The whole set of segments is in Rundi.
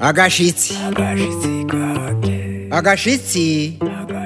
agashitsi agashitsi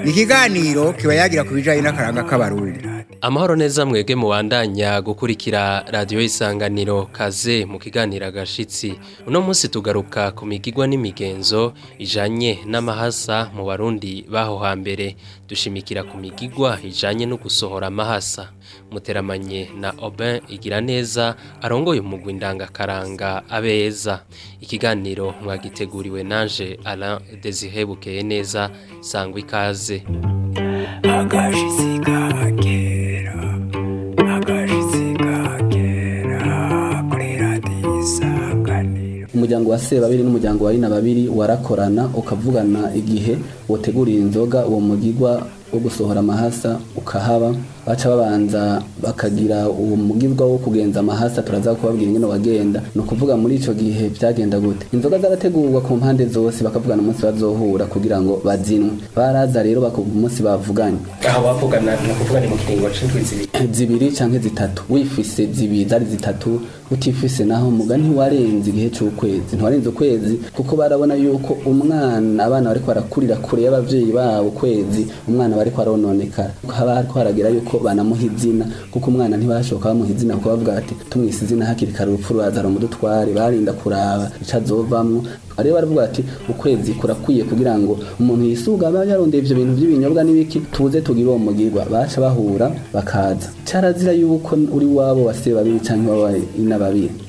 ni ikiganiro kiba yagira ku bijanye n'akaranga k'abarundi amahoro neza mwege mubandanya gukurikira radiyo isanganiro kaze mu kiganiro agashyitsi uno munsi tugaruka ku migigwa n'imigenzo ijanye n'amahasa mu barundi b'aho hambere dushimikira ku migigwa ijanye no gusohora amahasa muteramanye na Aubin igira neza arongoye umugwi indangakaranga abeza ikiganiro mwagiteguriwe nanje Alain Desire Bukeye neza sangwa ikaze agashyitsi kake umuryango wa se babiri n'umuryango wa rina babiri warakorana ukavugana igihe wateguriye inzoga uwo mugirwa wo gusohora amahasa ukahaba baca babanza bakagira uwo mugibwa wo kugenza amahasa turaza kubabwira ingene wagenda ni ukuvuga muri icyo gihe byagenda gute inzoga zarategurwa ku mpande zose bakavuga n'umunsi bazohura kugira ngo bazinwe baraza rero umunsi bavuganye aho bavugana ni ukuvuga ni mu kiringo c'indwi zibiri zibiri zitatu wifise zibiri zari zitatu utifise naho mugani warenze igihe cy'ukwezi ntiwarenze ukwezi kuko barabona yuko umwana abana bariko barakurira kure y'abavyeyi babo ukwezi umwana bari arononekara haba hariko haragira yuko ko banamuha izina kuko umwana ntibashoka bamuha izina kuko bavuga bati tumwise izina hakiri kare urupfu ruraza rumudutware barinda kuraba ico azovamwo ariyo baravuga ati ukwezi kurakwiye kugira ngo umuntu yisuga aba yarondeye ibyo bintu by'ibinyobwa n'ibiki tuze tugire uwo mugirwa baca bahura bakaza cyarazira yuko uri wabo wase babiri cyangwa wawe ina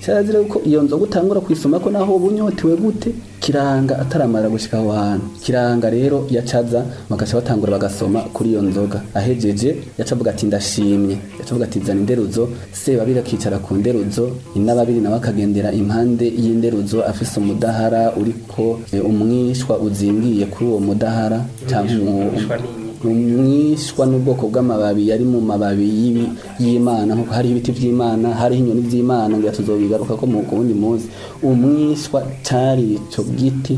cyarazira yuko iyo nzoga utangura kwisoma ko naho uba unyotewe gute kiranga ataramara gushyika aho hantu kiranga rero yacaza bagaca batangura bagasoma kuri iyo nzoga ahejeje yacavuga ati ndashimye yacavuga ati nzana inderuzo sebabiri akicara ku nderuzo inababiri nawe akagendera impande y'inderuzo afise umudahara uriko eh, umwishwa uzingiye kuri uwo mudahara cyangwa mwishwa n'ubwoko bw'amababi yari mu mababi y'imana nk'uko hariho ibiti by'imana hariho inyoni z'imana ngo tuzobigaruka ko mu kundi munsi umwiswa cyari icyo giti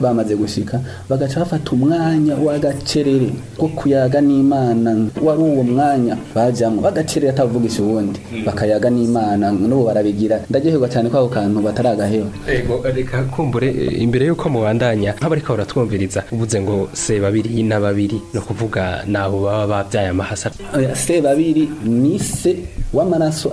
bamaze gushika bagaca bafata umwanya w'agacerere ko kuyaga n'imana wari uwo mwanya bajyamo bagacerere atavugisha ubundi hmm. bakayaga n'imana n'ubu barabigira ndageherwa cyane ko ako kantu batari ari agahero kumbure eh, imbere y'uko mubandanya nk'abariko baratwumviriza uvuze ngo se babiri na babiri no kuvuga nabo baba babyaye amahasa se babiri ni se w'amaraso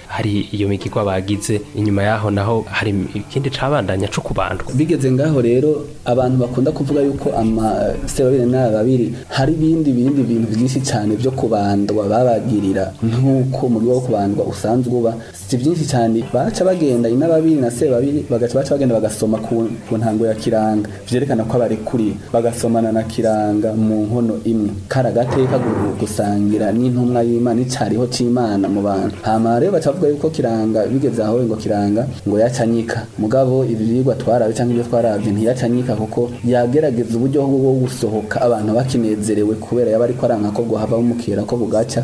hari iyo migirwa bagize inyuma yaho naho hari ikindi cabandanya cyo kubandwa bigeze ngaho rero abantu bakunda kuvuga yuko ama se babiri n'ababiri hari ibindi bindi bintu byinshi cyane byo kubandwa babagirira nk'uko umuriro wo kubandwa usanzwe uba si byinshi cyane baca bagenda inababiri na sebabiri bagaca baca bagenda bagasoma ku, ntango ya kiranga vyerekana ko abarekuriye bagasomana na kiranga mu nkono imwe karagateka gusangira n'intumwa y'imana icyariho cy'Imana mu bantu hama rero baca bavuga yuko kiranga bigeze aho ngo kiranga ngo yacanyika mugabo ivyigwa twarabe cyangwa ibyo twarabye ntiyacanyika kuko yagerageza uburyo bwo gusohoka abantu bakinezerewe kubera yaba ariko aranka nako hava bamubwira ko bugacya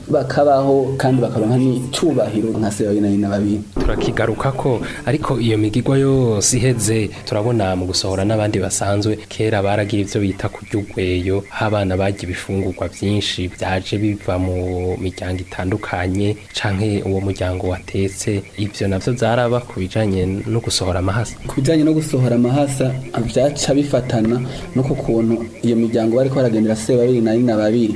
bakabaho kandi bakaronka n'icyubahiro nka se na nyina babiri turakigaruka ko ariko iyo migigwa yose iheze turabona mu gusohora n'abandi basanzwe kera baragira ibyo bita kurya urweyo aho abana bagira ibifungurwa byinshi byaje biva mu miryango itandukanye canke uwo muryango watetse ibyo navyo byaraba ku bijanye no gusohora amahasa ku bijanye no gusohora amahasa byaca bifatana no ku kuntu iyo miryango bariko baragendera se babiri na babiri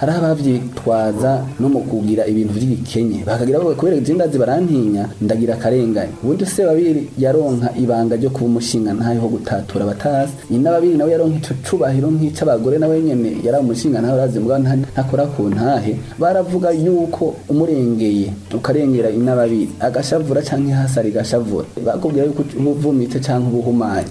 hari ababyitwaza no mu kugira ibintu by'ibikenye bakagira bavuga kubera iby'indazi barantinya ndagira akarengane ubundi se babiri yaronka ibanga ryo kuba umushinga ntayeho gutatura batazi nyina babiri nawe yaronka icyo cubahiro nk'icy'abagore nawe nyene yari umushinga ntawe arazimbwa ntakora ku ntahe baravuga yuko umurengeye ukarengera inababiri agashavura canke hasi arigashavura bakubwira yuko ubuvumitse canke ubuhumanye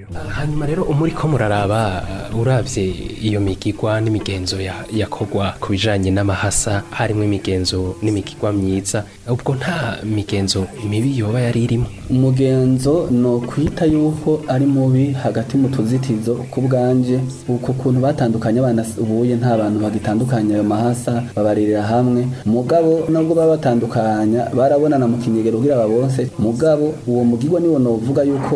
hanyuma rero umuri ko muraraba urabye iyo migigwa n'imigenzo yakorwa ku bijanye n'amahasa harimo imigenzo n'imigigwa myiza ubwo nta migenzo mibi yoba yari irimo umugenzo ni ukwita yuko ari mubi hagati mu tuzitizo ku bwanjye uku kuntu batandukanye abana ubuye nta bantu bagitandukanya ayo mahasa babaririra hamwe mugabo nubwo baba batandukanya barabonana mu kinyegero kugira babonse mugabo uwo mugigwa niwo novuga yuko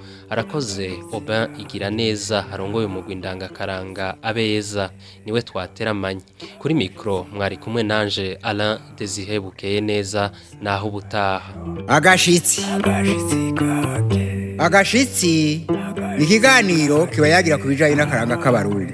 arakoze oba igira neza harongoye umugwi ndangakaranga abeza niwe twateramanye kuri mikoro mwari kumwe nanje ara dezihebukeye neza naho ubutaha agashyitsi agashyitsi ikiganiro kiba yagira ku bijyanye n'akaranga k'abarundi